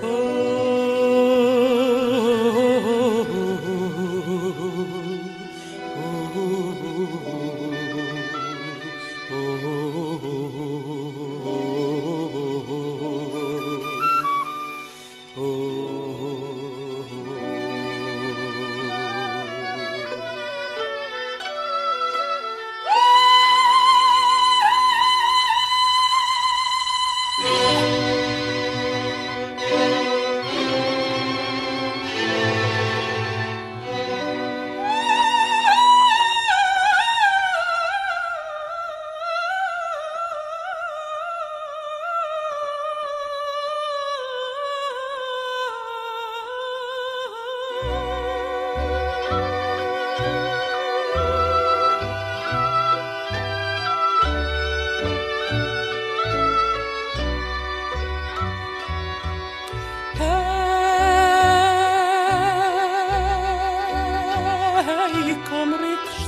Cô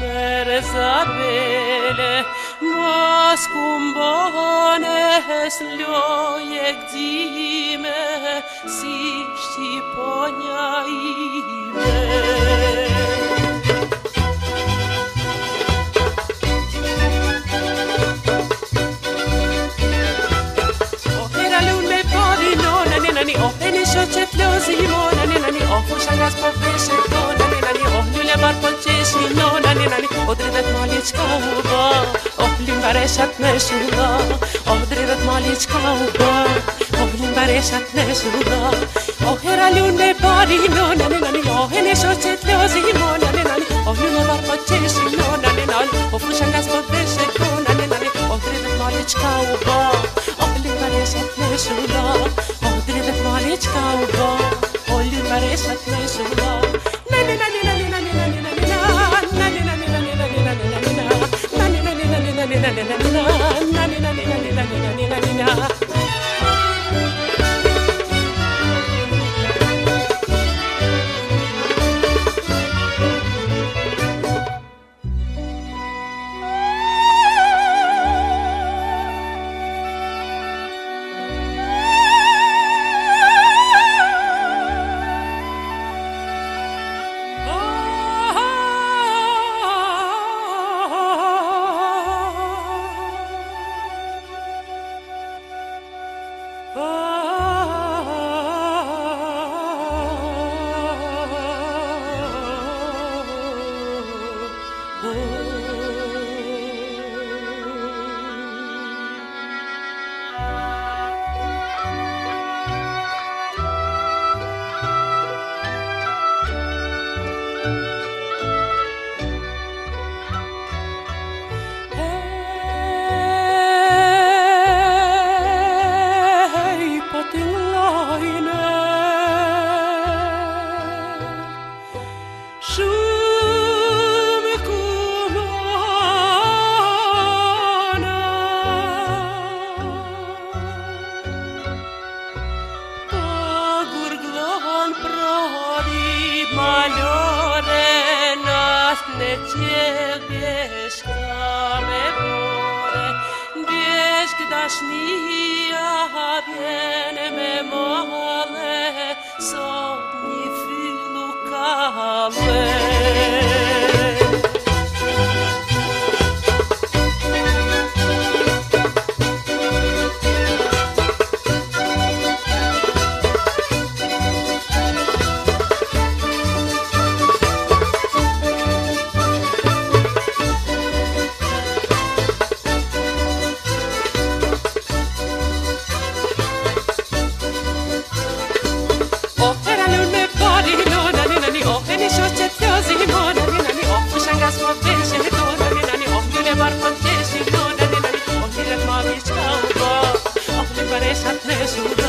Perezabele Nas kumbanes loje gdime Si Shqiponja ime O peni shoqe flosi limona Nenani, o fusha ngas po veshe Qëfar po qesh një nona një nani O dridhet mali qka u bë O plin bareshat në shulla O dridhet mali qka u bë O plin bareshat në shulla O hera lune bari nona një nani O hene shoqet lozi mona një nani O lune bar po qesh dashnia viene me male, sogni filu darling. tres a tres,